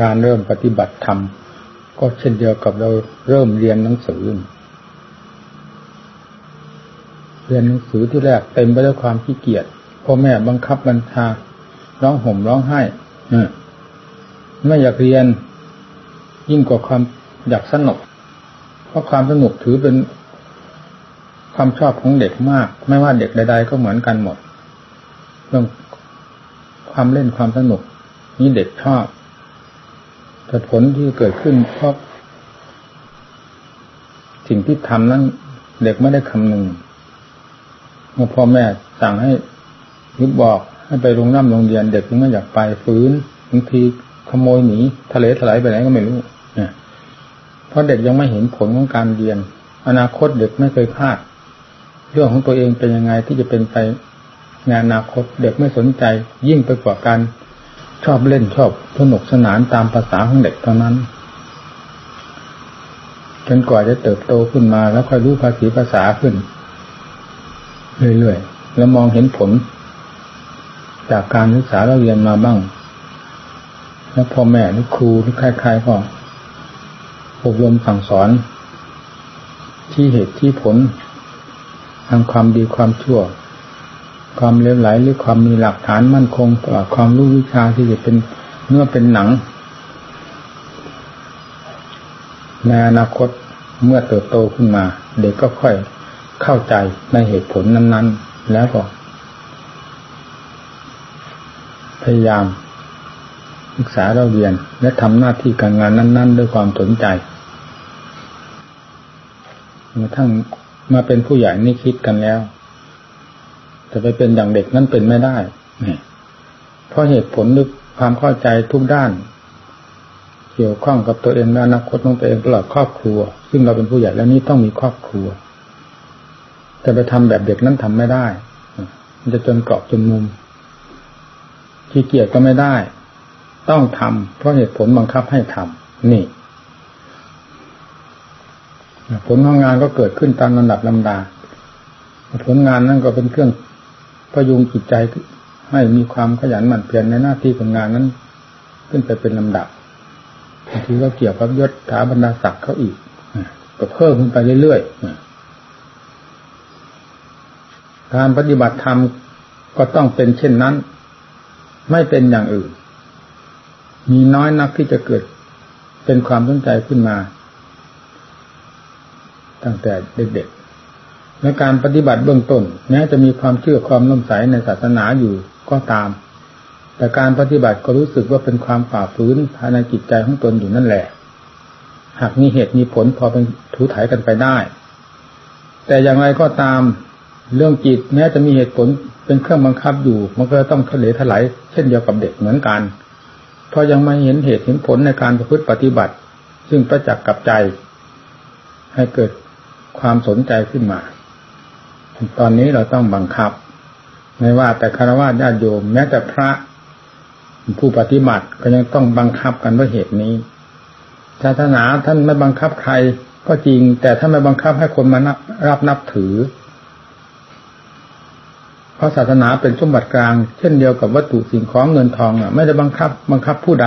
การเริ่มปฏิบัติธรรม ก็เช่นเดียวกับเราเริ่มเรียนหนังสือ เรียนหนังสือที่แรกเต็มไปด้วยความขี้เกียจพ่อแม่บังคับบัญชาร้องห่มร้องไห้ไม่อยากเรียนยิ่งกว่าความอยากสนุก เพราะความสนุกถือเป็นความชอบของเด็กมาก ไม่ว่าเด็กใด ๆ ก็เหมือนกันหมดเรื่องความเล่นความสนุกนี่เด็กชอบ แต่ผลที่เกิดขึ้นเพราะสิ่งที่ทำนั้น เด็กไม่ได้คำนึงเมื่อพ่อแม่สั่งให้ยุบบอกให้ไปโรงน้ำโรงเรียนเด็กยังไม่อยากไปฟื้นบางทีขโมยหนีทะเลถลายไปไหนก็ไม่รู้เนี่ยเพราะเด็กยังไม่เห็นผลของการเรียน อนาคตเด็กไม่เคยคาด เรื่องของตัวเองเป็นยังไงที่จะเป็นไปงานอนาคตเด็กไม่สนใจยิ่งไปกว่าการ ชอบเล่นชอบสนุกสนานตามภาษาของเด็กเท่านั้นจนกว่าจะเติบโตขึ้นมาแล้วค่อยรู้ภาษีภาษาขึ้น เรื่อยๆ แล้วมองเห็นผล จากการศึกษาเราเรียนมาบ้าง แล้วพ่อแม่หรือครูหรือใครๆก็อบรมสั่งสอน ที่เหตุที่ผลทางความดีความชั่ว ความเลวไหลหรือความมีหลักฐานมั่นคงต่อความรู้วิชาที่จะเป็นเนื้อเป็นหนังในอนาคตเมื่อเติบโตขึ้นมา เด็กก็ค่อยเข้าใจในเหตุผลนั้น ๆ แล้วก็ พยายามศึกษาเราเรียน และทำหน้าที่การงานนั้น ๆ ด้วยความสนใจกระทั่งมาเป็นผู้ใหญ่นี่คิดกันแล้ว จะไปเป็นอย่างเด็กนั้นเป็นไม่ได้เพราะเหตุผลหรือความเข้าใจทุกด้าน เกี่ยวข้องกับตัวเองและอนาคตของตัวเองตลอดครอบครัว ซึ่งเราเป็นผู้ใหญ่แล้วนี้ต้องมีครอบครัวจะไปทำแบบเด็กนั้นทำไม่ได้ มันจะจนกรอบจนมุมขี้เกียจก็ไม่ได้ ต้องทำเพราะเหตุผลบังคับให้ทำนี่ผลของงานก็เกิดขึ้นตามลำดับลำดา ผลงานนั่นก็เป็นเครื่อง พยุงจิตใจให้มีความขยันหมั่นเพียรในหน้าที่ของงานนั้น ขึ้นไปเป็นลำดับบางทีก็เกี่ยวกับยศถาบรรดาศักดิ์เขาอีกก็เพิ่มขึ้นไปเรื่อยๆการปฏิบัติธรรมก็ต้องเป็นเช่นนั้น ไม่เป็นอย่างอื่น มีน้อยนักที่จะเกิดเป็นความสนใจขึ้นมา ตั้งแต่เด็ก ในการปฏิบัติเบื้องต้นแม้จะมีความเชื่อความน้มใสในศาสนาอยู่ก็ตาม แต่การปฏิบัติก็รู้สึกว่าเป็นความฝ่าฝืนภายในจิตใจของตนอยู่นั่นแหละ หากมีเหตุมีผลพอเป็นถูถ่ายกันไปได้ แต่อย่างไรก็ตามเรื่องจิตแม้จะมีเหตุผลเป็นเครื่องบังคับอยู่ มันก็ต้องทะเลถลายเช่นเดียวกับเด็กเหมือนกัน เพราะยังไม่เห็นเหตุเห็นผลในการประพฤติปฏิบัติ ซึ่งประจักษ์กับใจ ให้เกิดความสนใจขึ้นมา ตอนนี้เราต้องบังคับ ไม่ว่าแต่คารวะญาติโยมแม้แต่พระผู้ปฏิบัติก็ยังต้องบังคับกันว่าเหตุนี้ศาสนาท่านไม่บังคับใครก็จริง แต่ท่านไม่บังคับให้คนมานับรับนับถือ เพราะศาสนาเป็นสมบัติกลาง เช่นเดียวกับวัตถุสิ่งของเงินทองอะ ไม่ได้บังคับ บังคับผู้ใด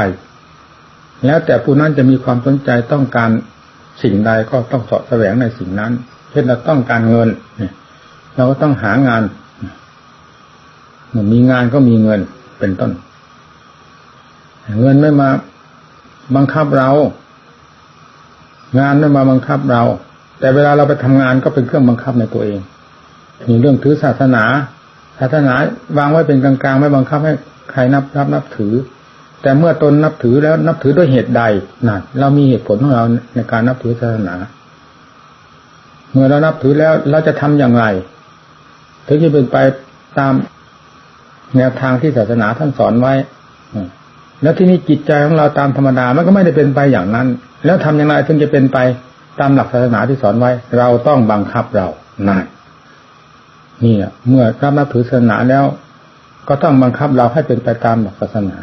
แล้วแต่ผู้นั้นจะมีความสนใจต้องการสิ่งใดก็ต้องสาะแสวงในสิ่งนั้น เช่นเราต้องการเงินเนี่ย เราก็ต้องหางานมีงานก็มีเงินเป็นต้น เงินไม่มาบังคับเรา งานไม่มาบังคับเรา แต่เวลาเราไปทำงานก็เป็นเครื่องบังคับในตัวเองมีเรื่องถือศาสนา ศาสนาวางไว้เป็นกลางๆ ไม่บังคับให้ใครนับรับนับถือ แต่เมื่อตนนับถือแล้วนับถือด้วยเหตุใดนั่นเรามีเหตุผลของเราในการนับถือศาสนา เมื่อเรานับถือแล้วเราจะทำอย่างไร ถึงจะเป็นไปตามแนวทางที่ศาสนาท่านสอนไว้แล้วที่นี้จิตใจของเราตามธรรมดามันก็ไม่ได้เป็นไปอย่างนั้น แล้วทำอย่างไรถึงจะเป็นไปตามหลักศาสนาที่สอนไว้ เราต้องบังคับเรานั่นนี่เมื่อรับนับถือศาสนาแล้ว ก็ต้องบังคับเราให้เป็นไปตามหลักศาสนา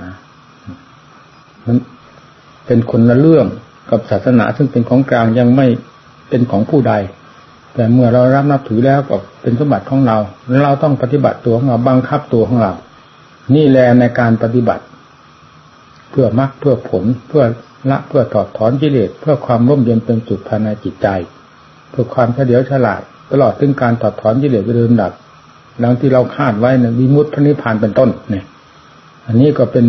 มันเป็นคนละเรื่องกับศาสนาซึ่งเป็นของกลางยังไม่เป็นของผู้ใด แต่เมื่อเรารับนับถือแล้วก็เป็นสมบัติของเรา เราต้องปฏิบัติตัวของเราบังคับตัวของเรา นี่แหละในการปฏิบัติ เพื่อมรรคเพื่อผลเพื่อละเพื่อถอดถอนกิเลสเพื่อความร่มเย็นเป็นสุขภายในจิตใจ เพื่อความเฉลียวฉลาด ตลอดถึงการถอดถอนกิเลสเดิมดับดังที่เราคาดไว้ในวิมุตติพระนิพพานเป็นต้นเนี่ย อันนี้ก็เป็น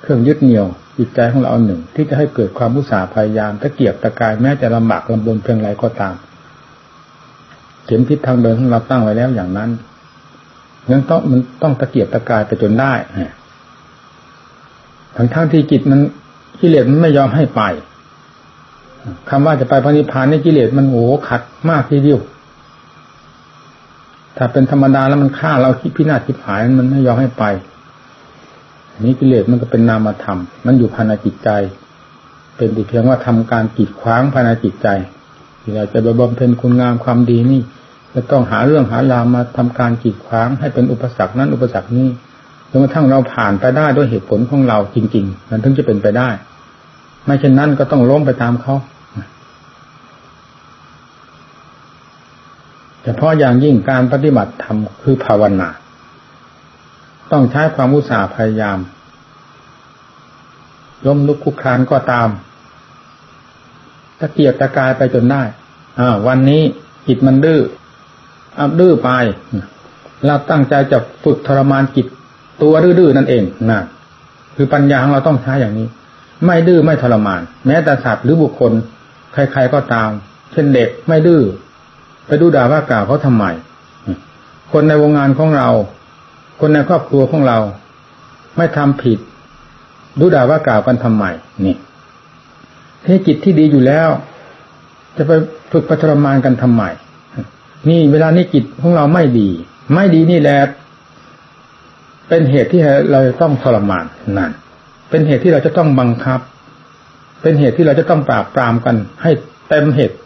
เครื่องยึดเหนี่ยวจิตใจของเราหนึ่ง ที่จะให้เกิดความมุสาพยายามตะเกียบตะกายแม้จะลำบากลำบนเพียงไรก็ตาม เข็มทิศทางเดินของเราตั้งไว้แล้วอย่างนั้นยังต้องมันต้องตะเกียบตะกายไปจนได้ทั้งทั้งที่จิตมันกิเลสมันไม่ยอมให้ไปคำว่าจะไปพระนิพพานในกิเลสมันโหขัดมากทีเดียว ถ้าเป็นธรรมดาแล้วมันฆ่าเราคิดพินาศคิดหายมันไม่ยอมให้ไปนี้กิเลสมันก็เป็นนามธรรม มันอยู่ภายในจิตใจ เป็นแต่เพียงว่าทำการกีดขวางภายในจิตใจ ที่เราจะไปบำเพ็ญคุณงามความดีนี่จะต้องหาเรื่องหาราวมาทำการกีดขวางให้เป็นอุปสรรคนั้นอุปสรรคนี้จนกระทั่งเราผ่านไปได้ด้วยเหตุผลของเราจริง ๆ มันถึงจะเป็นไปได้ ไม่เช่นนั้นก็ต้องล้มไปตามเขาแต่เพาะอย่างยิ่งการปฏิบัติธรรมคือภาวนา ต้องใช้ความอุตสาห์พยายามล้มลุกคุกคานก็ตามะเกียกตะกายไปจนได้อ่าวันนี้จิตมันดื้ออับดื้อไปเราตั้งใจจะฝึกทรมานจิตตัวดื้อๆนั่นเองนะคือปัญญาของเราต้องใช้อย่างนี้ ไม่ดื้อไม่ทรมาน แม้แต่สัตว์หรือบุคคล ใครๆก็ตาม เช่นเด็กไม่ดื้อไปดูด่าว่ากล่าวเขาทำไมคนในวงงานของเรา คนในครอบครัวของเรา ไม่ทำผิดดูด่าว่ากล่าวกันทำไมนี่ ที่จิตที่ดีอยู่แล้ว จะไปฝึกปัทรมานกันทำไมนี่เวลานี้จิตของเราไม่ดี ไม่ดีนี่แหละเป็นเหตุที่เราต้องทรมานนั่นเป็นเหตุที่เราจะต้องบังคับ เป็นเหตุที่เราจะต้องปราบปรามกัน ให้เต็มเหตุ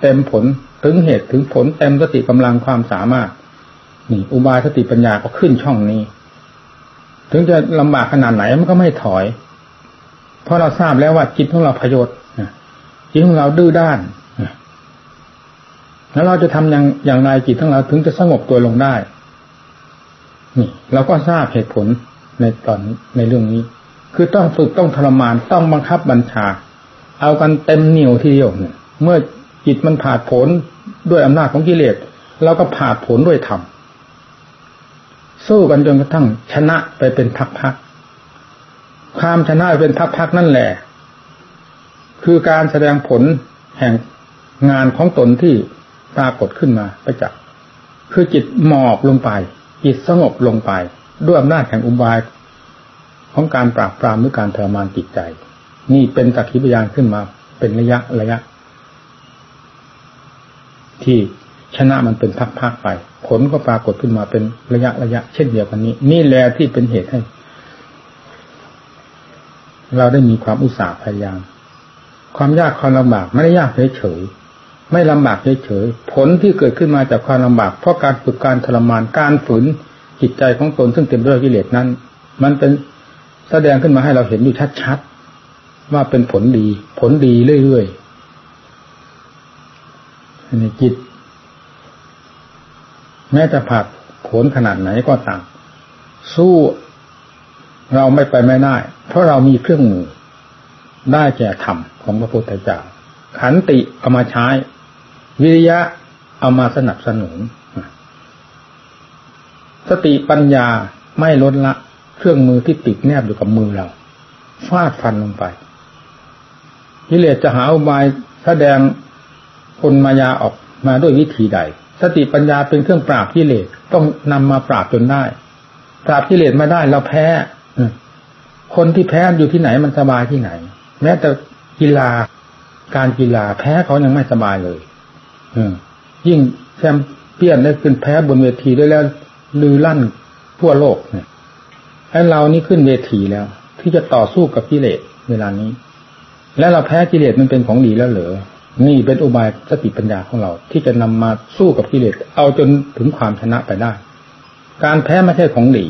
เต็มผลถึงเหตุถึงผลเต็มสติกำลังความสามารถ นี่ อุบายสติปัญญาก็ขึ้นช่องนี้ ถึงจะลำบากขนาดไหนมันก็ไม่ถอย เพราะเราทราบแล้วว่าจิตของเราพยศจิตของเราดื้อด้านแล้วเราจะทำอย่างอย่างไรจิตของเราถึงจะสงบตัวลงได้ นี่เราก็ทราบเหตุผลในตอนในเรื่องนี้ คือต้องฝึกต้องทรมานต้องบังคับบัญชา เอากันเต็มเหนียวทีเดียวเนี่ย เมื่อจิตมันผ่าผลด้วยอำนาจของกิเลสเราก็ผ่าผลด้วยธรรมสู้กันจนกระทั่งชนะไปเป็นพักๆ ความชนะเป็นพักๆนั่นแหละ คือการแสดงผลแห่งงานของตนที่ปรากฏขึ้นมาประจักษ์คือจิตหมอบลงไป จิตสงบลงไป ด้วยอำนาจแห่งอุบาย ของการปราบปรามหรือการทรมานจิตใจ นี่เป็นสักขีพยานขึ้นมา เป็นระยะระยะ ที่ชนะมันเป็นพักๆไป ผลก็ปรากฏขึ้นมาเป็นระยะระยะ เช่นเดียวกันนี้ นี่แหละที่เป็นเหตุให้ เราได้มีความอุตสาห์พยายาม ความยากความลำบากไม่ได้ยากเฉยไม่ลำบากเฉยๆผลที่เกิดขึ้นมาจากความลำบาก เพราะการฝึกการทรมานการฝืนจิตใจของตนซึ่งเต็มด้วยกิเลสนั้น มันเป็นแสดงขึ้นมาให้เราเห็นอยู่ชัดๆว่าเป็นผลดี ผลดีเรื่อยๆในจิต แม้จะผักผลขนาดไหนก็ต่ามสู้ เราไม่ไปไม่ได้ เพราะเรามีเครื่องมือได้แก่ธรรมของพระพุทธเจ้าขันติเอามาใช้ วิริยะเอามาสนับสนุน สติปัญญาไม่ลดละ เครื่องมือที่ติดแนบอยู่กับมือเราฟาดฟันลงไปกิเลสจะหาอุบายแสดงคนมายาออกมาด้วยวิธีใด สติปัญญาเป็นเครื่องปราบกิเลสต้องนำมาปราบจนได้ ปราบกิเลสมาได้เราแพ้ คนที่แพ้อยู่ที่ไหนมันสบายที่ไหน แม้แต่กีฬาการกีฬาแพ้เขายังไม่สบายเลยยิ่งแชมเปี้ยนได้ขึ้นแพ้บนเวทีได้แล้วลือลั่นทั่วโลกเนี่ยไอ้เรานี่ขึ้นเวทีแล้ว ที่จะต่อสู้กับกิเลสเวลานี้ แล้วเราแพ้กิเลสมันเป็นของดีแล้วเหรอนี่เป็นอุบายสติปัญญาของเรา ที่จะนำมาสู้กับกิเลสเอาจนถึงความชนะไปได้ การแพ้ไม่ใช่ของดี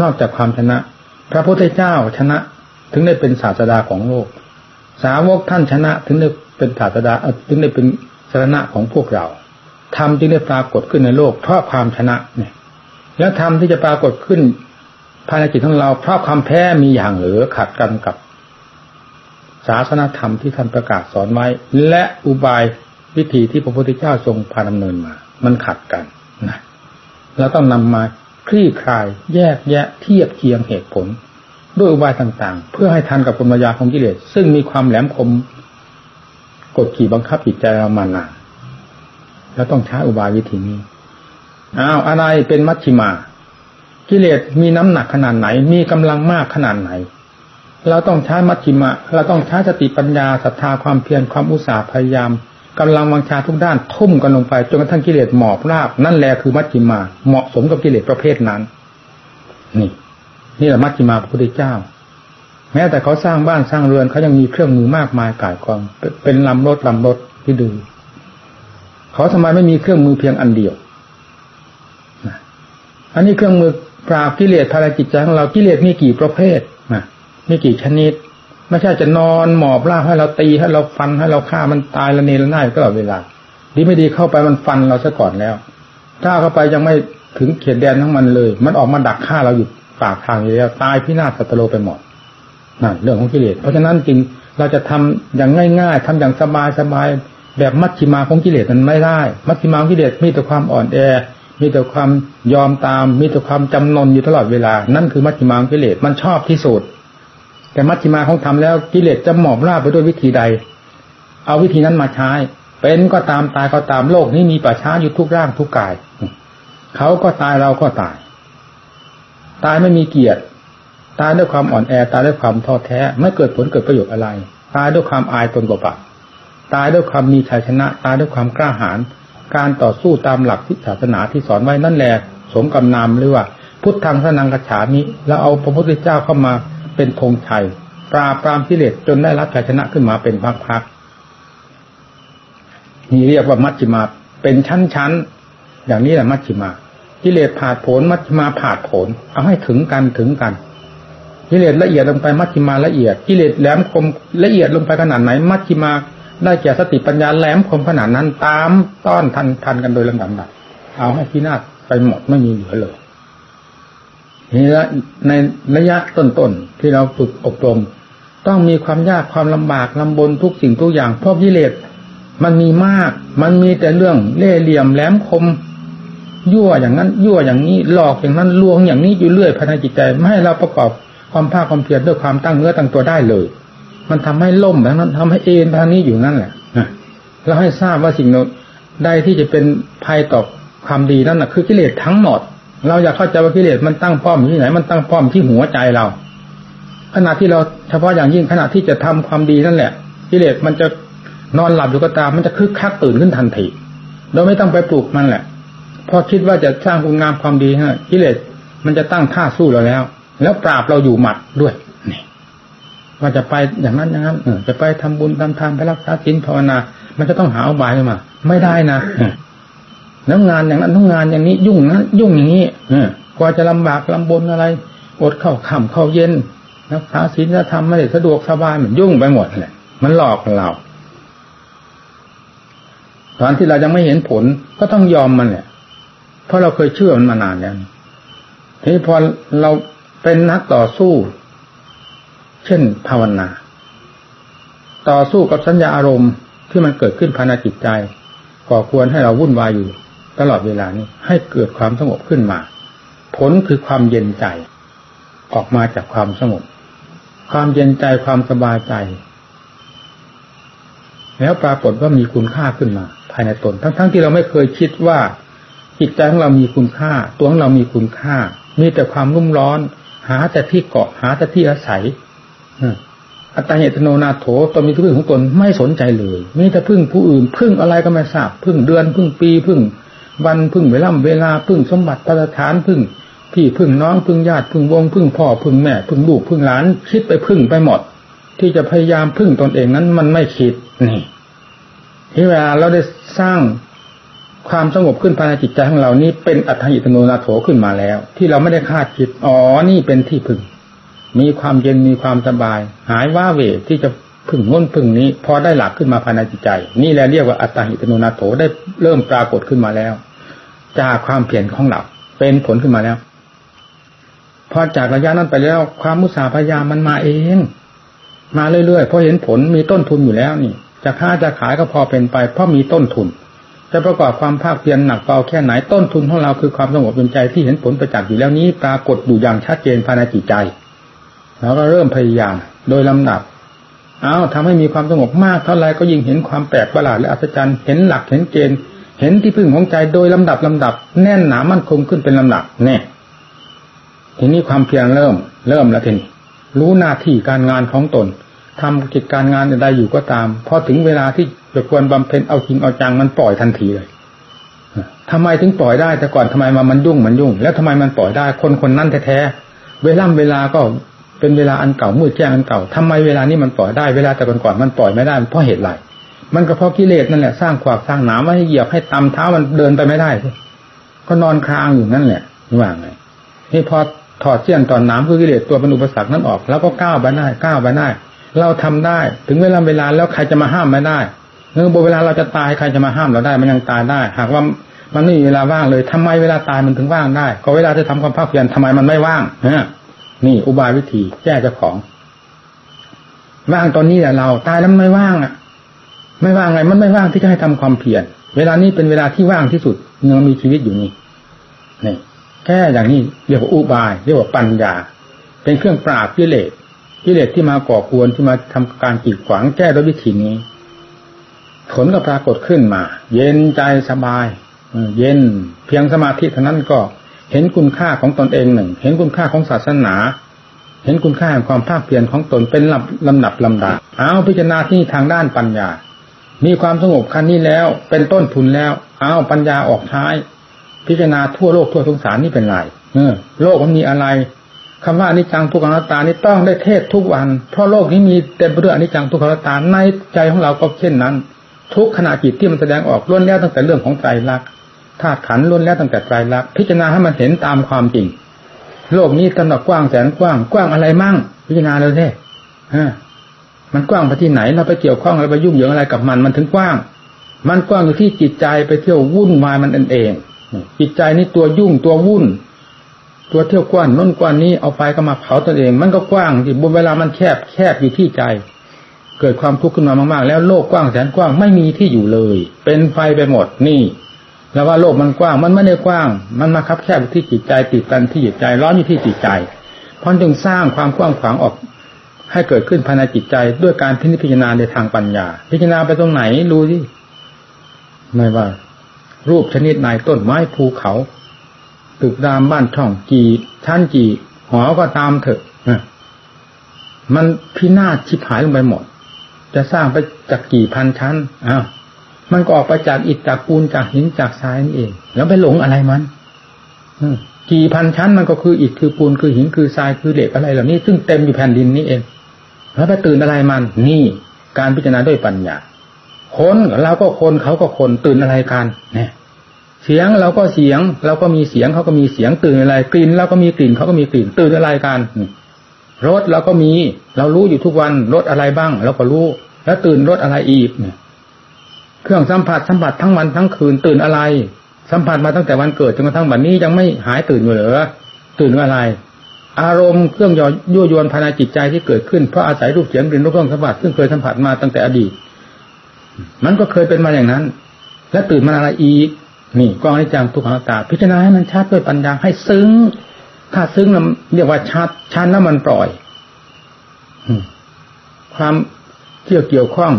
นอกจากความชนะ พระพุทธเจ้าชนะ ถึงได้เป็นศาสดาของโลก สาวกท่านชนะ ถึงได้เป็นศาสดาจึงได้เป็นสรณะของพวกเราธรรมจึงได้ปรากฏขึ้นในโลก เพราะความชนะเนี่ย แล้วธรรมที่จะปรากฏขึ้นภายในจิตของเราเพราะความแพ้มีอย่างหรือขัดกันกับศาสนาธรรมที่ท่านประกาศสอนไว้ และอุบายวิธีที่พระพุทธเจ้าทรงพาดำเนินมา มันขัดกันนะเราต้องนำมา คลี่คลายแยกแยะเทียบเคียงเหตุผล ด้วยอุบายต่างๆ เพื่อให้ทันกับกลมายาของกิเลสซึ่งมีความแหลมคมกดขี่บังคับจิตใจเรามานานแล้วต้องใช้อุบายวิธีนี้อ้าวอะไรเป็นมัชชิมา กิเลสมีน้ำหนักขนาดไหน มีกำลังมากขนาดไหน เราต้องใช้มัชชิมา เราต้องใช้สติปัญญาศรัทธาความเพียรความอุตสาห์พยายาม กำลังวังชาทุกด้านทุ่มกันลงไปจนกระทั่งกิเลสหมอบราบนั่นแหละคือมัชชิมา เหมาะสมกับกิเลสประเภทนั้น นี่ นี่แหละมัชชิมาพระพุทธเจ้า แม้แต่เขาสร้างบ้านสร้างเรือนเขายังมีเครื่องมือมากมายกายกองเป็นลำรถลำรถที่ดูเขาทำไมไม่มีเครื่องมือเพียงอันเดียวอันนี้เครื่องมือปราบกิเลสภารกิจใจของเรากิเลสมีกี่ประเภทนะมีกี่ชนิด ไม่ใช่จะนอนหมอบล่าให้เราตีให้เราฟันให้เราฆ่ามันตายละเนระนาดตลอดเวลาดีไม่ดีเข้าไปมันฟันเราซะก่อนแล้ว ถ้าเข้าไปยังไม่ถึงเขตแดนทั้งมันเลย มันออกมาดักฆ่าเราอยู่ปากทางอยู่แล้ว ตายพินาศสัตโลไปหมดนั่นเรื่องของกิเลสเพราะฉะนั้นจริงเราจะทำอย่างง่าย ๆทำอย่างสบายๆแบบมัชชิมาของกิเลสมันไม่ได้ มัชชิมาของกิเลสมีแต่ความอ่อนแอ มีแต่ความยอมตาม มีแต่ความจำนนอยู่ตลอดเวลา นั่นคือมัชชิมาของกิเลสมันชอบที่สุด แต่มัชฌิมาของธรรมแล้วกิเลสจะหมอบราบไปด้วยวิธีใด เอาวิธีนั้นมาใช้ เป็นก็ตามตายก็ตามโลกนี้มีป่าช้าอยู่ทุกร่างทุกกาย เขาก็ตายเราก็ตาย ตายไม่มีเกียรติ ตายด้วยความอ่อนแอตายด้วยความท้อแท้ ไม่เกิดผลเกิดประโยชน์อะไร ตายด้วยความอายตนกบะตายด้วยความมีชัยชนะ ตายด้วยความกล้าหาญการต่อสู้ตามหลักที่ศาสนาที่สอนไว้นั่นแหละสมกำนามหรือว่า พุทธังสนังกระฉามิ แล้วเอาพระพุทธเจ้าเข้ามา เป็นธงชัยปราบปรามกิเลสจนได้รับชัยชนะขึ้นมาเป็นพักๆนี่เรียกว่ามัชฌิมาเป็นชั้นๆอย่างนี้แหละมัชฌิมากิเลสผ่าผลมัชฌิมาผ่าผล เอาให้ถึงกันถึงกันกิเลสละเอียดลงไปมัชฌิมาละเอียดกิเลสแหลมคมละเอียดลงไปขนาดไหนมัชฌิมาได้แก่สติปัญญาแหลมคมขนาดนั้นตามต้อนทันทันกันโดยลำดับเอาให้พินาศไปหมดไม่มีเหลือเลย นี่ละในระยะต้นๆที่เราฝึกอบรม ต้องมีความยากความลำบากลำบนทุกสิ่งทุกอย่างเพราะกิเลสมันมีมาก มันมีแต่เรื่องเล่เหลี่ยมแหลมคม ยั่วอย่างนั้น ยั่วอย่างนี้หลอกอย่างนั้นลวงอย่างนี้อยู่เรื่อยภายในจิตใจไม่ให้เราประกอบความภาคความเพียรด้วยความตั้งเนื้อตั้งตัวได้เลย มันทำให้ล่มแบบนั้นทำให้เอ็นทางนี้อยู่นั่นแหละเราให้ทราบว่าสิ่งใดที่จะเป็นภัยต่อความดีนั่นแหะคือกิเลสทั้งหมด เราอยากเข้าใจว่ากิเลสมันตั้งป้อมที่ไหน มันตั้งป้อมที่หัวใจเรา ขณะที่เราเฉพาะอย่างยิ่งขณะที่จะทำความดีนั่นแหละกิเลสมันจะนอนหลับอยู่ก็ตามมันจะคึกคักตื่นขึ้นทันทีเราไม่ต้องไปปลุกมันแหละ พอคิดว่าจะสร้างคุณงามความดีฮะกิเลสมันจะตั้งท่าสู้เราแล้ว แล้วปราบเราอยู่หมัดด้วยนี่ว่าจะไปอย่างนั้นอย่างนั้นเออจะไปทำบุญทำทานไปรักษาศีลภาวนา มันจะต้องหาอุบายมา ไม่ได้นะ แล้วงานอย่างนั้นทุกงงานอย่างนี้ ยุ่งนั้นยุ่งอย่างนี้กว่าจะลำบากลำบนอะไรอดเข้าค่ำเข้าเย็นรักษาศีลธรรมไม่ได้สะดวกสบายมันยุ่งไปหมดเลยมันหลอกเราตอนที่เรายังไม่เห็นผลก็ต้องยอมมันแหละเพราะเราเคยเชื่อมันมานานแล้วทีนี้พอเราเป็นนักต่อสู้ เช่นภาวนา ต่อสู้กับสัญญาอารมณ์ที่มันเกิดขึ้นภายในจิตใจก่อควรให้เราวุ่นวายอยู่ ตลอดเวลานี้ ให้เกิดความสงบขึ้นมา ผลคือความเย็นใจ ออกมาจากความสงบ ความเย็นใจความสบายใจ แล้วปรากฏว่ามีคุณค่าขึ้นมา ภายในตน ทั้งๆทที่เราไม่เคยคิดว่าจิตใจของเรามีคุณค่า ตัวของเรามีคุณค่า มีแต่ความรุ่มร้อน หาแต่ที่เกาะหาแต่ที่อาศัยอัตเหตโนนาโถตนมีที่พึ่งของตนไม่สนใจเลยมีแต่พึ่งผู้อื่น พึ่งอะไรก็ไม่ทราบ พึ่งเดือน พึ่งปี พึ่ง วันพึ่งเวลาเวลาพึ่งสมบัติประฐานพึ่งพี่พึ่งน้องพึ่งญาติพึ่งวงพึ่งพ่อพึ่งแม่พึ่งลูกพึ่งหลาน คิดไปพึ่งไปหมด ที่จะพยายามพึ่งตนเองนั้นมันไม่คิดนี่ที่เวลาเราได้สร้างความสงบขึ้นภายในจิตใจของเรานี้เป็นอัตถิตโนนาโถขึ้นมาแล้ว ที่เราไม่ได้คาดคิดอ๋อนี่เป็นที่พึ่ง มีความเย็นมีความสบาย หายว่าเวที่จะ พึ่งง้นพึ่งนี้ พอได้หลักขึ้นมาภายในจิตใจ นี่แหละเรียกว่าอัตตาหิตโนนาโถได้เริ่มปรากฏขึ้นมาแล้ว จากความเปลี่ยนของเราเป็นผลขึ้นมาแล้ว พอจากระยะนั้นไปแล้ว ความมุสาพยายามมันมาเอง มาเรื่อยๆเพราะเห็นผลมีต้นทุนอยู่แล้วนี่จะค้าจะขายก็พอเป็นไป เพราะมีต้นทุนจะประกอบความภาคเพียรหนักเบาแค่ไหนต้นทุนของเราคือความสงบเป็นใจที่เห็นผลประจักษ์อยู่แล้วนี้ ปรากฏอยู่อย่างชัดเจนภายในจิตใจแล้วก็เริ่มพยายาม โดยลำดับ เอาทำให้มีความสงบมากเท่าไรก็ยิ่งเห็นความแปลกประหลาดและอัศจรรย์เห็นหลักเห็นเกณฑ์เห็นที่พึ่งของใจโดยลำดับลำดับ แน่นหนามั่นคงขึ้นเป็นลำดับแน่ทีนี้ความเพียรเริ่ม เริ่มแล้วทีนี้รู้หน้าที่การงานของตนทำกิจการงานใดอยู่ก็ตามพอถึงเวลาที่จะควรบำเพ็ญเอาจริงเอาจังมันปล่อยทันทีเลยทำไมถึงปล่อยได้แต่ก่อนทำไมมามันยุ่งมันยุ่ง แล้วทำไมมันปล่อยได้ คนคนนั้นแท้ๆเวลาเวลาก็ เป็นเวลาอันเก่ามืดแจ้งอันเก่าทำไมเวลานี้มันปล่อยได้เวลาแต่ก่อนๆมันปล่อยไม่ได้เพราะเหตุไรมันก็เพราะกิเลสนั่นแหละสร้างขวากสร้างหนามให้เหยียบให้ตำเท้ามันเดินไปไม่ได้ก็นอนคลางอยู่นั่นแหละว่าไงนี่พอถอดเสี้ยนตอนน้ำคือกิเลสตัวเป็นอุปสรรคนั้นออก แล้วก็ก้าวไปได้ก้าวไปได้ เราทำได้ ถึงเวลาเวลาแล้วใครจะมาห้ามไม่ได้เมื่อเวลาเราจะตายใครจะมาห้ามเราได้มันยังตายได้ หากว่ามันไม่มีเวลาว่างเลยทำไมเวลาตายมันถึงว่างได้ ก็เวลาจะทำความภาคเพียรทำไมมันไม่ว่างฮะ นี่อุบายวิธีแก้เจ้าของ ว่างตอนนี้แหละเราตายแล้วไม่ว่างอะ ไม่ว่างไงมันไม่ว่างที่จะให้ทำความเพียรเวลานี้เป็นเวลาที่ว่างที่สุดยังมีชีวิตอยู่นี่นี่แค่อย่างนี้เรียกว่าอุบาย เรียกว่าปัญญา เป็นเครื่องปราบกิเลสกิเลสที่มาก่อกวนที่มาทำการกีดขวางแก้ด้วยวิธีนี้ ผลก็ปรากฏขึ้นมา เย็นใจสบายเย็นเพียงสมาธิเท่านั้นก็ เห็นคุณค่าของตนเองหนึ่ง เห็นคุณค่าของศาสนา เห็นคุณค่าแห่งความภาคเพียรของตนเป็นลำลำดับลำดาเอาพิจารณาที่ทางด้านปัญญา มีความสงบขั้นนี้แล้ว เป็นต้นทุนแล้วเอาปัญญาออกใช้พิจารณาทั่วโลกทั่วสงสารนี่เป็นไรเออ โลกมันมีอะไรคำว่าอนิจจังทุกขังตานี่ต้องได้เทศทุกวัน เพราะโลกนี้มีเต็มไปด้วยอนิจจังทุกขังตาในใจของเราก็เช่นนั้น ทุกขณะจิตที่มันแสดงออกล้วนแล้วตั้งแต่เรื่องของใจรัก ธาตุขันล้วนแล้วตั้งแต่ไตรลักษณ์พิจารณาให้มันเห็นตามความจริง โลกนี้ตำหนักกว้างแสนกว้างกว้างอะไรมั่ง พิจารณาเลยเท่ฮะมันกว้างไปที่ไหนเราไปเกี่ยวข้องอะไรไปยุ่งเหยิงอะไรกับมันมันถึงกว้าง มันกว้างอยู่ที่จิตใจไปเที่ยววุ่นวายมันเองจิตใจนี่ตัวยุ่งตัววุ่น ตัวเที่ยวกว้านน้นกว้านนี้เอาไฟก็มาเผาตัวเอง มันก็กว้างที่บนเวลามันแคบแคบอยู่ที่ใจ เกิดความทุกข์ขึ้นมามาก ๆ แล้วโลกกว้างแสนกว้างไม่มีที่อยู่เลย เป็นไฟไปหมดนี่ แล้วว่าโลกมันกว้าง มันไม่ได้กว้าง มันมาคับแคบที่จิตใจติดกันที่จิตใจร้อนอยู่ที่จิตใจเพราะจึงสร้างความกว้างขวางออก ให้เกิดขึ้นภายในจิตใจด้วยการพิจารณาในทางปัญญา พิจารณาไปตรงไหนรู้สิไม่ว่า รูปชนิดไหนต้นไม้ภูเขาตึกรามบ้านช่องกี่ชั้นกี่หอก็ตามเถอะมันพินาศชิบหายลงไปหมด จะสร้างไปจากกี่พันชั้นอ้าว มันก็ออกไปจากอิฐจากปูนจากหินจากทรายนี่เอง แล้วไปหลงอะไรมันกี่พันชั้นมันก็คืออิฐคือปูนคือหินคือทรายคือเหล็กอะไรเหล่านี้ ซึ่งเต็มอยู่แผ่นดินนี้เองแล้วไปตื่นอะไรมัน นี่การพิจารณาด้วยปัญญาคนเราก็คนเขาก็คนตื่นอะไรกันเนี่ยเสียงเราก็เสียง เราก็มีเสียงเขาก็มีเสียงตื่นอะไรกลิ่นเราก็มีกลิ่นเขาก็มีกลิ่นตื่นอะไรกันรถเราก็มี เรารู้อยู่ทุกวันรถอะไรบ้างเราก็รู้ แล้วตื่นรถอะไรอีกเนี่ย เครื่องสัมผัสสัมผัสทั้งวันทั้งคืนตื่นอะไร สัมผัสมาตั้งแต่วันเกิดจนกระทั่งบันนี้ยังไม่หายตื่นอยู่เหรอตื่นอะไร อารมณ์เครื่องยั่วยวนภายในจิตใจที่เกิดขึ้นเพราะอาศัยรูปเสียงกลิ่นรสเครื่องสัมผัสซึ่งเคยสัมผัสมาตั้งแต่อดีต มันก็เคยเป็นมาอย่างนั้น และตื่นมาอะไรอีกนี่กองนิจังทุกขังตา พิจารณาให้มันชัดด้วยปัญญาให้ซึ้ง ถ้าซึ้งเรียกว่าชัดชัดแล้วมันปล่อยความเกี่ยวเกี่ยวข้อง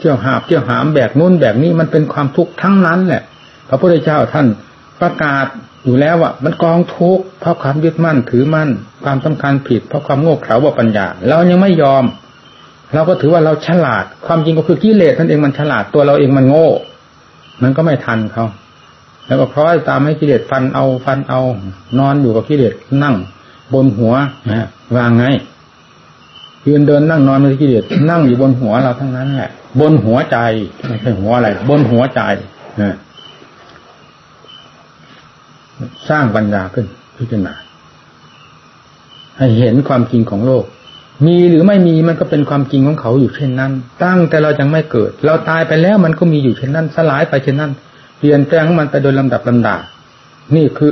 เที่ยวหาบเที่ยวหามแบกนู้นแบกนี้มันเป็นความทุกข์ทั้งนั้นแหละ พระพุทธเจ้าท่านประกาศอยู่แล้วว่ามันกองทุกข์เพราะความยึดมั่นถือมั่น ความสำคัญผิดเพราะความโง่เขลาว่าปัญญาเรายังไม่ยอม เราก็ถือว่าเราฉลาด ความจริงก็คือกิเลสท่านเองมันฉลาดตัวเราเองมันโง่ มันก็ไม่ทันเขาแล้วก็คล้อยตามให้กิเลสฟันเอาฟันเอา นอนอยู่กับกิเลสนั่ง บนหัวนะวางไง ยืนเดินนั่งนอนไม่กิเลสนั่งอยู่บนหัวเราทั้งนั้นแหละบนหัวใจไม่ใช่หัวอะไร บนหัวใจนะสร้างปัญญาขึ้นพิจารณาให้เห็นความจริงของโลก มีหรือไม่มีมันก็เป็นความจริงของเขาอยู่เช่นนั้น ตั้งแต่เรายังไม่เกิด เราตายไปแล้วมันก็มีอยู่เช่นนั้น สลายไปเช่นนั้นเปลี่ยนแปลงมันไปโดยลำดับลำดา นี่คือ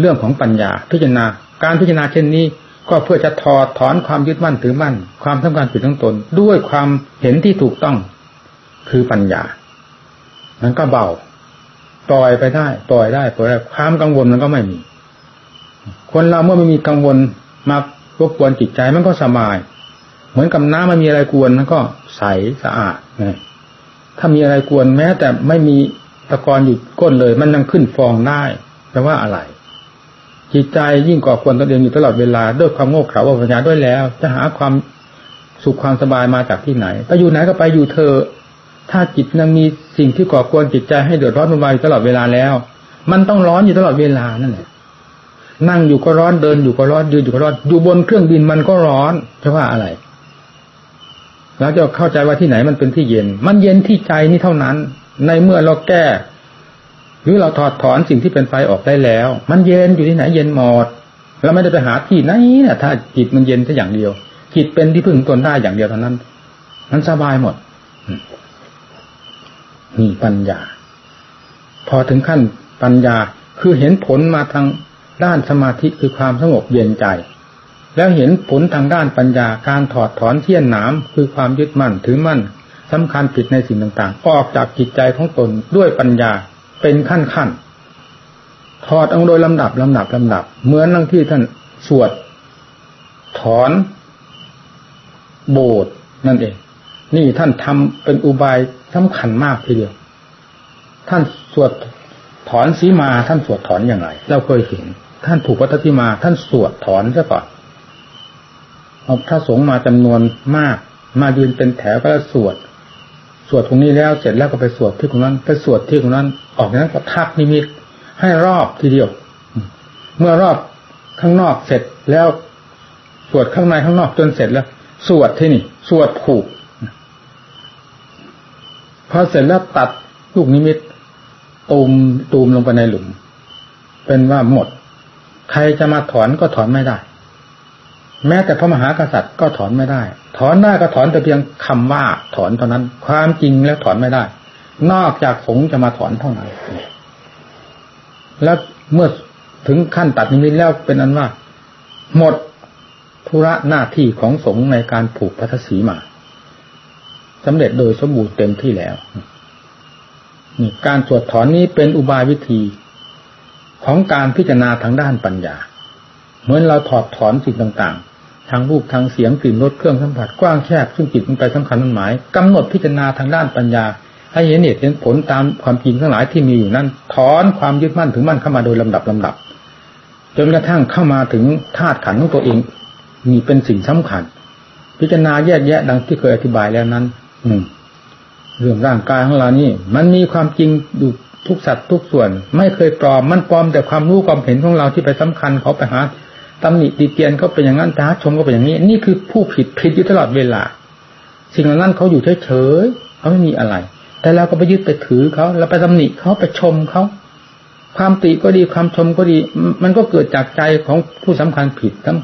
เรื่องของปัญญาพิจารณา การพิจารณาเช่นนี้ ก็เพื่อจะถอดถอนความยึดมั่นถือมั่น ความทำการผิดทั้งตน ด้วยความเห็นที่ถูกต้องคือปัญญา มันก็เบาปล่อยไปได้ ปล่อยได้ปล่อยได้ความกังวลมันก็ไม่มี คนเราเมื่อไม่มีกังวลมารบกวนจิตใจมันก็สบาย เหมือนกับน้ำมันมีอะไรกวนมันก็ใสสะอาดนะถ้ามีอะไรกวนแม้ แต่ไม่มีตะกอนอยู่ก้นเลย มันยังขึ้นฟองได้แปลว่าอะไร จิตใจยิ่งก่อควรตัวเองอยู่ตลอดเวลา ด้วยความโง่เขลาปัญญาด้วยแล้ว จะหาความสุขความสบายมาจากที่ไหนไปอยู่ไหนก็ไปอยู่เธอ ถ้าจิตยังมีสิ่งที่ก่อควรจิตใจให้เดือดร้อนวุ่นวายตลอดเวลาแล้ว มันต้องร้อนอยู่ตลอดเวลานั่นแหละนั่งอยู่ก็ร้อนเดินอยู่ก็ร้อนยืนอยู่ก็ร้อนอยู่บนเครื่องบินมันก็ร้อนจะว่าอะไรเราจะเข้าใจว่าที่ไหนมันเป็นที่เย็น มันเย็นที่ใจนี่เท่านั้น ในเมื่อเราแก้ หรือเราถอดถอนสิ่งที่เป็นไฟออกได้แล้ว มันเย็นอยู่ที่ไหนเย็นหมดเราไม่ได้ไปหาที่ไหนนี่ยถ้าจิตมันเย็นแค่อย่างเดียว จิตเป็นที่พึ่งตนได้อย่างเดียวเท่านั้น มันสบายหมดนี่ปัญญา พอถึงขั้นปัญญาคือเห็นผลมาทางด้านสมาธิคือความสงบเย็นใจ แล้วเห็นผลทางด้านปัญญาการถอดถอนเที่ยนหนามคือความยึดมั่นถือมั่นสำคัญผิดในสิ่งต่างๆ ออกจากจิตใจของตนด้วยปัญญา เป็นขั้นขั้นถอดเอาโดยลำดับลำดับลำดับ เหมือนนั่งที่ท่านสวด ถอน โบสนั่นเอง นี่ท่านทำเป็นอุบายสำคัญมากทีเดียว ท่านสวดถอนสีมาท่านสวดถอนอย่างไร เราเคยเห็น ท่านผูกวัตถิมา ท่านสวดถอนซะก่อนเอาพระสงฆ์มาจำนวนมาก มายืนเป็นแถวก็สวด สวดตรงนี้แล้วเสร็จแล้วก็ไปสวดที่ตรงนั้น ไปสวดที่ตรงนั้น ออกจากนั้นก็ทักนิมิต ให้รอบทีเดียว เมื่อรอบข้างนอกเสร็จแล้วสวดข้างในข้างนอกจนเสร็จแล้ว สวดที่นี่ สวดผูกพอเสร็จแล้วตัดลูกนิมิตตูมตูมลงไปในหลุม เป็นว่าหมด ใครจะมาถอนก็ถอนไม่ได้ แม้แต่พระมหากษัตริย์ก็ถอนไม่ได้ ถอนได้ก็ถอนแต่เพียงคำว่าถอนเท่านั้น ความจริงแล้วถอนไม่ได้ นอกจากสงจะมาถอนเท่านั้นแล้วเมื่อถึงขั้นตัดนิมิตแล้วเป็นอันว่า หมดธุระหน้าที่ของสงในการผูกพัทศีมาสำเร็จโดยสมบูรณ์เต็มที่แล้วนี่การสวดถอนนี้เป็นอุบายวิธีของการพิจารณาทางด้านปัญญา เหมือนเราถอดถอนสิ่งต่างๆ ทางรูปทางเสียงกลิ่นรสเครื่องสัมผัสกว้างแคบซึ่งจิตมันไปสำคัญมันหมายกำหนดพิจารณาทางด้านปัญญา ให้เห็นเหตุเห็นผลตามความจริงทั้งหลายที่มีอยู่นั้นถอนความยึดมั่นถึงมั่นเข้ามาโดยลำดับลำดับ จนกระทั่งเข้ามาถึงธาตุขันธ์ของตัวเองมีเป็นสิ่งสำคัญ พิจารณาแยกแยะดังที่เคยอธิบายแล้วนั้นอืมเรื่องร่างกายของเรานี่ มันมีความจริงอยู่ทุกสัตว์ทุกส่วน ไม่เคยปลอมมันปลอมแต่ความรู้ความเห็นของเราที่ไปสำคัญเขาไปหา ตำหนิตีเตียนเขาเป็นอย่างนั้นท้าชมก็เป็นอย่างนี้ นี่คือผู้ผิดผิดอยู่ตลอดเวลา สิ่งเหล่านั้นเขาอยู่เฉยๆเขาไม่มีอะไร แต่เราก็ไปยึดไปถือเขาแล้วไปตำหนิเขาไปชมเขาความติก็ดีความชมก็ดี มันก็เกิดจากใจของผู้สำคัญผิดทั้ง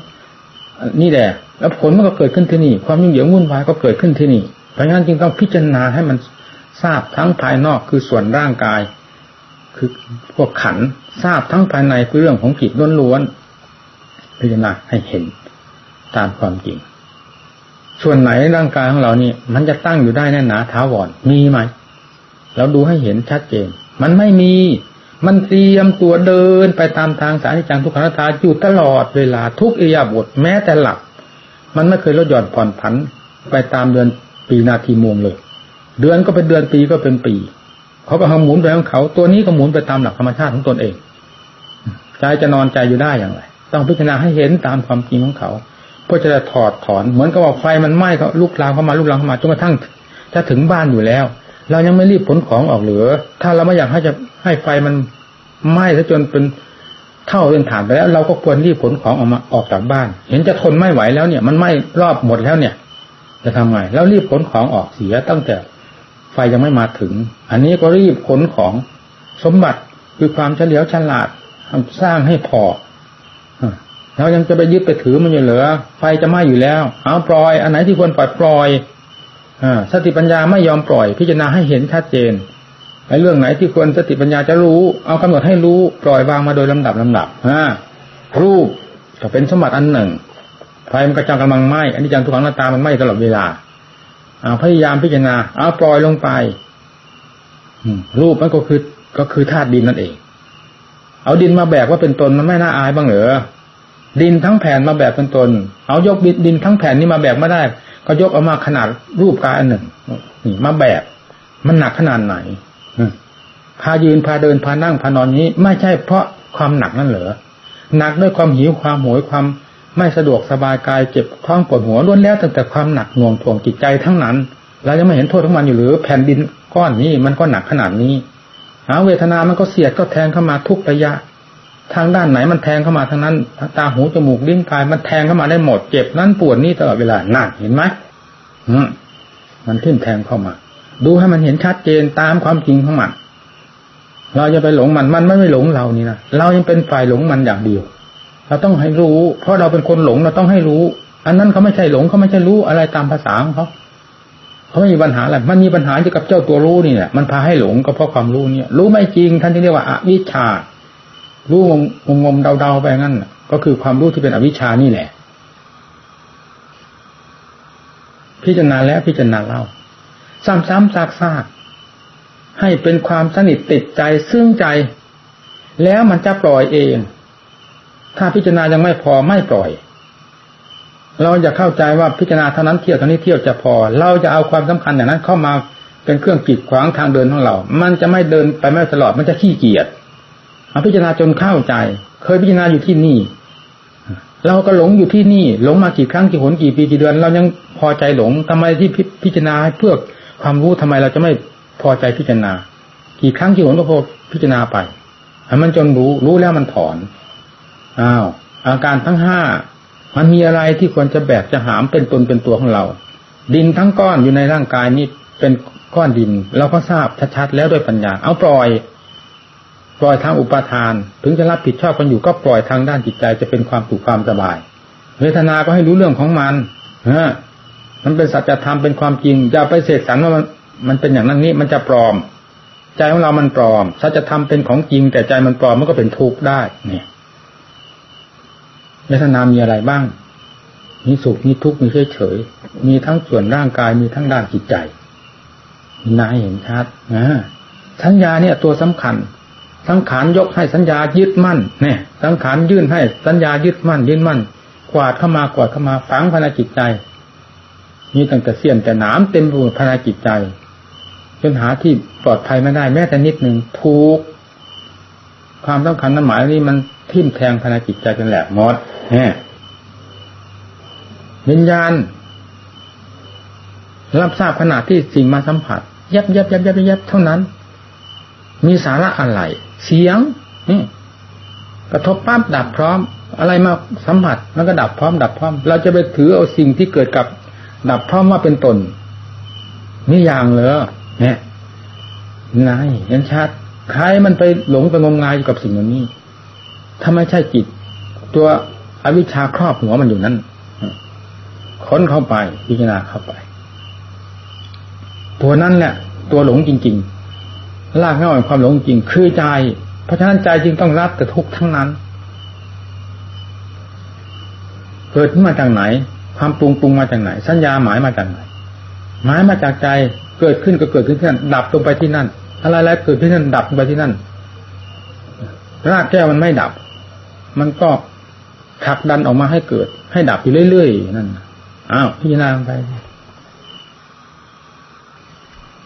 นี่แหละ แล้วผลมันก็เกิดขึ้นที่นี่ ความยิ่งเหยิงวุ่นวายก็เกิดขึ้นที่นี่เพราะงั้นจึงต้องพิจารณาให้มันทราบทั้งภายนอกคือส่วนร่างกาย คือพวกขันทราบทั้งภายในคือเรื่องของจิตล้วนๆ พิจารณาให้เห็นตามความจริง ส่วนไหนร่างกายของเรานี่มันจะตั้งอยู่ได้แน่หนาท้าวรมีไหมเราดูให้เห็นชัดเจน มันไม่มี มันเตรียมตัวเดินไปตามทางสารนิจังทุกขังตาอยู่ตลอดเวลาทุกอิยาบทแม้แต่หลับมันไม่เคยลดหย่อนผ่อนผันไปตามเดือนปีนาทีโมงเลย เดือนก็เป็นเดือนปีก็เป็นปีเขาก็ทำหมุนไปของเขา ตัวนี้ก็หมุนไปตามหลักธรรมชาติของตนเอง ใจจะนอนใจอยู่ได้อย่างไร ต้องพิจารณาให้เห็นตามความจริงของเขาเพื่อจะถอดถอนเหมือนกับว่าไฟมันไหม้ก็ลุกลามเข้ามาลุกลามเข้ามาจนกระทั่งถ้าถึงบ้านอยู่แล้ว เรายังไม่รีบผลของออกเหลือ ถ้าเราไม่อยากให้จะให้ไฟมันไหม้ซะจนเป็นเท่าเป็นฐานไปแล้ว เราก็ควรรีบผลของออกมาออกจากบ้าน เห็นจะทนไม่ไหวแล้วเนี่ย มันไหม้รอบหมดแล้วเนี่ย จะทำไงแล้วรีบขนของออกเสียตั้งแต่ไฟยังไม่มาถึง อันนี้ก็รีบขนของสมบัติคือความเฉลียวฉลาดสร้างให้พอ เรายังจะไปยึดไปถือมันอยู่เหลือไฟจะไหม้อยู่แล้ว เอาปล่อย อันไหนที่ควรปล่อยปล่อยอสติปัญญาไม่ยอมปล่อย พิจารณาให้เห็นชัดเจนไอ้เรื่องไหนที่ควรสติปัญญาจะรู้ เอากำหนดให้รู้ปล่อยวางมาโดยลำดับลำดับฮะรูปจะเป็นสมบัติอันหนึ่งไฟมันกระจังกำลังไหม้อันนี้จังทุกขังหน้าตามันไหม้ตลอดเวลาเอาพยายามพิจารณาเอาปล่อยลงไปรูปมันก็คือก็คือธาตุดินนั่นเอง เอาดินมาแบกว่าเป็นตนมันไม่น่าอายบ้างเหรอดินทั้งแผ่นมาแบกเป็นตน เอายกดินทั้งแผ่นนี้มาแบกไม่ได้ ก็ยกเอามาขนาดรูปกายอันหนึ่งนี่มาแบกมันหนักขนาดไหนพายืนพาเดินพานั่งพานอนนี้ ไม่ใช่เพราะความหนักนั่นเหรอหนักด้วยความหิวความโหยความไม่สะดวกสบายกายเจ็บท้องปวดหัวล้วนแล้วตั้งแต่ความหนักหน่วงถ่วงจิตใจทั้งนั้นเรายังไม่เห็นโทษของมันอยู่หรือ แผ่นดินก้อนนี้มันก็หนักขนาดนี้ หาเวทนามันก็เสียดก็แทงเข้ามาทุกระยะ ทางด้านไหนมันแทงเข้ามาทางนั้น ตาหูจมูกลิ้นกายมันแทงเข้ามาได้หมดเจ็บนั้นปวดนี่ตลอดเวลาหนั่นเห็นไหมมมันทิ่มแทงเข้ามา ดูให้มันเห็นชัดเจนตามความจริงของมันเราจะไปหลงมันมันไม่ไม่หลงเรานี่นะเรายังเป็นฝ่ายหลงมันอย่างเดียว เราต้องให้รู้ เพราะเราเป็นคนหลงเราต้องให้รู้ อันนั้นเขาไม่ใช่หลงเขาไม่ใช่รู้อะไรตามภาษาของเขา เขาไม่มีปัญหาอะไรมันมีปัญหาเกี่กับเจ้าตัวรู้นี่แหละมันพาให้หลงก็เพราะความรู้เนี่ย รู้ไม่จริง ท่านที่เรียกว่าอวิชชา รู้งงงมเดาๆไปงั้นก็คือความรู้ที่เป็นอวิชชานี่แหละ พิจารณาแล้วพิจารณาเล่า ซ้ำๆซากๆให้เป็นความสนิทติดใจซึ่งใจ แล้วมันจะปล่อยเอง ถ้าพิจารณายังไม่พอไม่ปล่อย เราจะเข้าใจว่าพิจารณาเท่านั้นเที่ยวเท่านี้เที่ยวจะพอ เราจะเอาความสำคัญอย่างนั้นเข้ามาเป็นเครื่องกีดขวางทางเดินของเรา มันจะไม่เดินไปไม่ตลอด มันจะขี้เกียจเอาพิจารณาจนเข้าใจ เคยพิจารณาอยู่ที่นี่ เราก็หลงอยู่ที่นี่ หลงมากี่ครั้งกี่หนกี่ปีกี่เดือน เรายังพอใจหลงทำไมที่พิจารณาเพื่อความรู้ทำไมเราจะไม่พอใจพิจารณา กี่ครั้งกี่หนก็พอพิจารณาไปให้มันจนรู้รู้แล้วมันถอนอ้าวอาการทั้งห้า มันมีอะไรที่ควรจะแบกจะหามเป็นตนเป็นตัวของเรา ดินทั้งก้อนอยู่ในร่างกายนี้เป็นก้อนดิน เราก็ทราบชัดๆแล้วด้วยปัญญา เอาปล่อย ปล่อยทางอุปาทาน ถึงจะรับผิดชอบกันอยู่ก็ปล่อยทางด้านจิตใจจะเป็นความสุขความสบาย เวทนาก็ให้รู้เรื่องของมันฮะมันเป็นสัจธรรมเป็นความจริงอย่าไปเสกสรรว่ามันมันเป็นอย่างนั้นนี้มันจะปลอม ใจของเรามันปลอมสัจธรรมเป็นของจริงแต่ใจมันปลอมมันก็เป็นทุกข์ได้เนี่ย เวทนามีอะไรบ้าง มีสุข มีทุกข์ มีเฉยเฉย มีทั้งส่วนร่างกาย มีทั้งด้านจิตใจนายเห็นชัดนะสัญญาเนี่ย ตัวสำคัญ สังขารยกให้สัญญายึดมั่น เนี่ย สังขารยื่นให้สัญญายึดมั่นยึดมั่น กวาดเข้ามากวาดเข้ามาฝังภายในจิตใจมีตั้งแต่เสี้ยนแต่หนามเต็มรูภายในจิตใจจนหาที่ปลอดภัยไม่ได้แม้แต่นิดหนึ่งทุก ความสำคัญนั้นหมายนี้มันทิ่มแทงภายในจิตใจจนแหลกหมดเนี่ยวิญญาณรับทราบขนาดที่สิ่งมาสัมผัส ยับยับยับยับยับเท่านั้น มีสาระอะไร เสียงนี่กระทบปั๊บดับพร้อม อะไรมาสัมผัสมันก็ดับพร้อม ดับพร้อม เราจะไปถือเอาสิ่งที่เกิดกับ ดับพร้อมว่าเป็นตนนี่อย่างเหรอเนี่ยนายเห็นชัด ใครมันไปหลงไปงมงายอยู่กับสิ่งเหล่านี้ถ้าไม่ใช่จิต ตัวอวิชชาครอบหัวมันอยู่นั้นค้นเข้าไปพิจารณาเข้าไป ตัวนั้นแหละตัวหลงจริงๆลากเงาความหลงจริงคือใจ เพราะฉะนั้นใจจึงต้องรับแต่ทุกทั้งนั้น เกิดขึ้นมาจากไหน ความปรุงปรุงมาจากไหน สัญญาหมายมาจากไหนหมายมาจากใจเกิดขึ้นก็เกิดขึ้นที่นั่นดับลงไปที่นั่น อะไรแล้วเกิดที่นั่นดับไปที่นั่น รากแก้วมันไม่ดับ มันก็ผลักดันออกมาให้เกิด ให้ดับอยู่เรื่อยๆนั่นอ้าวพิจารณาไป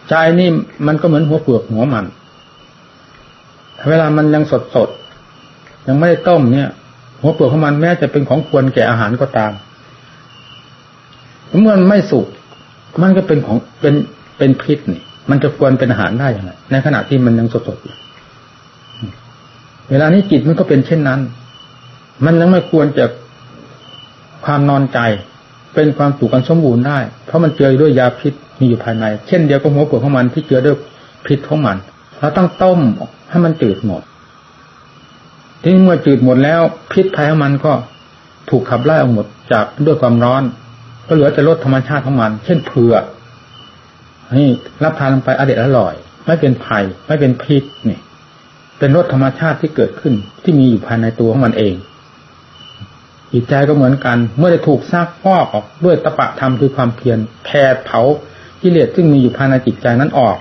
ใจนี่มันก็เหมือนหัวเปลือกหัวมัน เวลามันยังสดสดยังไม่ได้ต้มเนี่ย หัวเปลือกของมันแม้จะเป็นของควรแก่อาหารก็ตามเมื่อมันไม่สุกมันก็เป็นของเป็นเป็นพิษนี่ มันจะควรเป็นอาหารได้อยังไงในขณะที่มันยังสดสดอยู่เวลานี้จิตมันก็เป็นเช่นนั้น มันยังไม่ควรจะความนอนใจ เป็นความสุขกันสมบูรณ์ได้ เพราะมันเจอด้วยยาพิษมีอยู่ภายใน เช่นเดียวกับหัวปวดของมันที่เจอด้วยพิษของมันเราต้องต้มให้มันจืดหมด ที่เมื่อจืดหมดแล้วพิษภายของมันก็ถูกขับไล่ออกหมดจากด้วยความร้อน ก็เหลือแต่รสธรรมชาติของมัน เช่นเผือก นี่รับทานลงไปอเด็ดอร่อย ไม่เป็นภัยไม่เป็นพิษนี่เป็นรสธรรมชาติที่เกิดขึ้น ที่มีอยู่ภายในตัวของมันเองจิตใจก็เหมือนกัน เมื่อได้ถูกซักฟอกออกด้วยตะปะธรรมคือความเพียรแผดเผากิเลสซึ่งมีอยู่ภายในจิตใจนั้นออก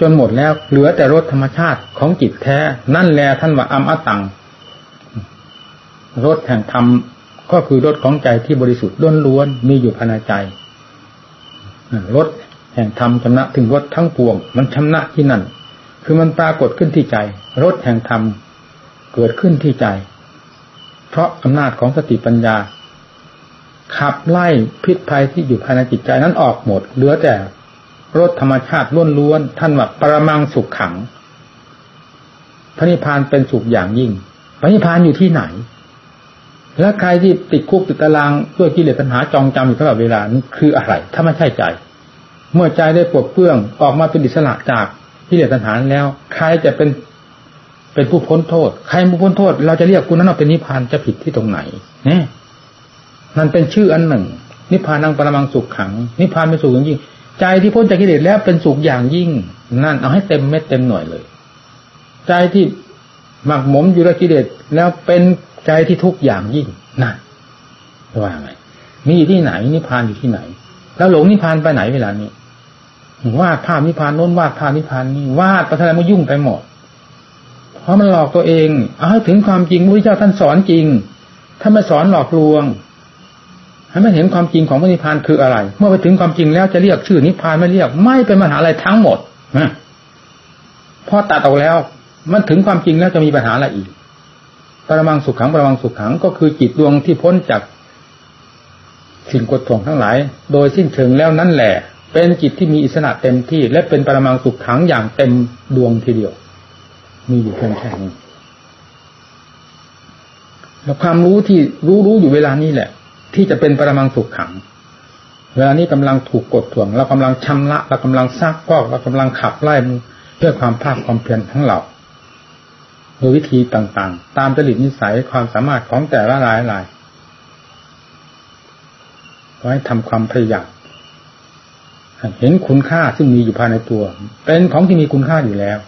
จนหมดแล้วเหลือแต่รสธรรมชาติของจิตแท้ นั่นแหละท่านว่าอัมอตังรสแห่งธรรมก็คือรสของใจที่บริสุทธิ์ล้วนๆมีอยู่ภายในใจรส แห่งธรรมชำนะถึงรสทั้งปวง มันชำนะที่นั่น คือมันปรากฏขึ้นที่ใจรสแห่งธรรมเกิดขึ้นที่ใจ เพราะอำนาจของสติปัญญา ขับไล่พิษภัยที่อยู่ภายในจิตใจนั้นออกหมด เหลือแต่รสธรรมชาติล้วนๆท่านว่าปรมังสุขขังพระนิพพานเป็นสุขอย่างยิ่งพระนิพพานอยู่ที่ไหน และใครที่ติดคุกติดตารางด้วยกิเลสตัณหาจองจำอยู่ตลอดเวลานั้นคืออะไร ถ้าไม่ใช่ใจ เมื่อใจได้ปลดเปลื้องออกมาเป็นอิสระจากกิเหลสตัณหาแล้ว ใครจะเป็นเป็นผู้พ้นโทษ ใครผู้พ้นโทษ เราจะเรียกคุณนั้นว่าเป็นนิพพานจะผิดที่ตรงไหนเนี่ยมันเป็นชื่ออันหนึ่ง นิพพานังปรมังสุขขัง นิพพานเป็นสุขอย่างยิ่ง ใจที่พ้นจากกิเลสแล้วเป็นสุขอย่างยิ่ง นั่นเอาให้เต็มเม็ดเต็มหน่วยเลย ใจที่หมักหมมอยู่ในกิเลสแล้วเป็นใจที่ทุกอย่างยิ่งนั่นว่าไงมีที่ไหนนิพพานอยู่ที่ไหน แล้วหลงนิพพานไปไหนเวลานี้ วาดภาพนิพพานโน้นวาดภาพนิพพานนี่วาดไปทะเลมันยุ่งไปหมด เพราะมันหลอกตัวเอง เอาให้ถึงความจริงพระเจ้าท่านสอนจริงถ้าไม่สอนหลอกลวง ให้มันเห็นความจริงของนิพพานคืออะไร เมื่อไปถึงความจริงแล้วจะเรียกชื่อนิพพานไม่เรียก ไม่เป็นปัญหาอะไรทั้งหมดนะพอตัดออกแล้ว มันถึงความจริงแล้วจะมีปัญหาอะไรอีกปรมังสุขขังปรมังสุขขังก็คือจิตดวงที่พ้นจากสิ่งกดท่วงทั้งหลาย โดยสิ้นเชิงแล้วนั่นแหละ เป็นจิตที่มีอิสระเต็มที่ และเป็นปรมังสุขขังอย่างเต็มดวงทีเดียว มีอยู่เพียงแค่นี้แล้วความรู้ที่รู้รู้อยู่เวลานี้แหละ ที่จะเป็นปรมังสุขขัง เวลานี้กำลังถูกกดถ่วงเรากำลังชำระเรากำลังซักพอกเรากำลังขับไล่เพื่อความภาคความเพียรทั้งเราโดยวิธีต่างๆ ตามจริตนิสัยความสามารถของแต่ละรายรายขอให้ทำความพยายาม เห็นคุณค่าซึ่งมีอยู่ภายในตัว เป็นของที่มีคุณค่าอยู่แล้ว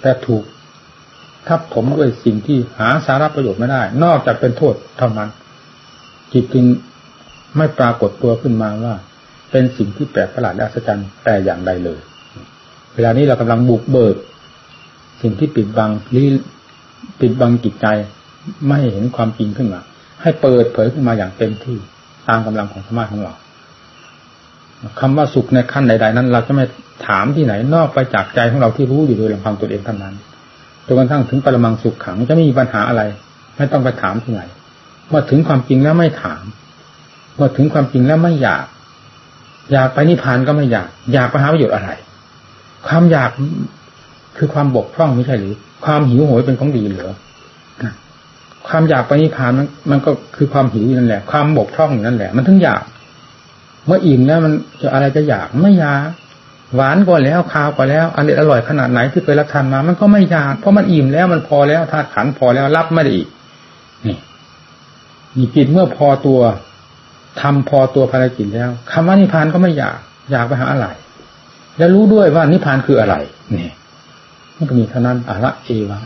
แต่ถูกทับถมด้วยสิ่งที่หาสาระประโยชน์ไม่ได้ นอกจากเป็นโทษเท่านั้น จิตจึงไม่ปรากฏตัวขึ้นมาว่า เป็นสิ่งที่แปลกประหลาดและอัศจรรย์แต่อย่างใดเลย เวลานี้เรากำลังบุกเบิก สิ่งที่ปิดบังลี้ปิดบังจิตใจไม่เห็นความจริงขึ้นมา ให้เปิดเผยขึ้นมาอย่างเต็มที่ตามกำลังของสมาธิของเรา คำว่าสุขในขั้นใด ๆ นั้น เราจะไม่ถามที่ไหนนอกไปจากใจของเราที่รู้อยู่โดยลำพังตัวเองเท่านั้นจนกระทั่งถึงปรมังสุขขังจะไม่มีปัญหาอะไร ไม่ต้องไปถามที่ไหนเมื่อถึงความจริงแล้วไม่ถามเมื่อถึงความจริงแล้วไม่อยาก อยากไปนิพพานก็ไม่อยาก อยากไปหาประโยชน์อะไร ความอยากคือความบกพร่องไม่ใช่หรือ ความหิวโหยเป็นของดีเหรือความอยากไปนิพพานมันก็คือความหิวนั่นแหละ ความบกพร่องนั่นแหละ มันถึงอยาก เมื่ออิ่มแล้วมันจะอะไรจะอยากไม่อยากหวานก็แล้วคาวก็แล้วอร่อยอร่อยขนาดไหนที่เคยรับทานมา มันก็ไม่อยากเพราะมันอิ่มแล้วมันพอแล้วธาตุขันพอแล้วรับไม่ได้อีกนี่มีจิตเมื่อพอตัวทำพอตัวภารกิจแล้วคำว่านิพพานก็ไม่อยาก อยากไปหาอะไร แล้วรู้ด้วยว่านิพพานคืออะไรนี่มันก็มีเท่านั้นอะระเอวะ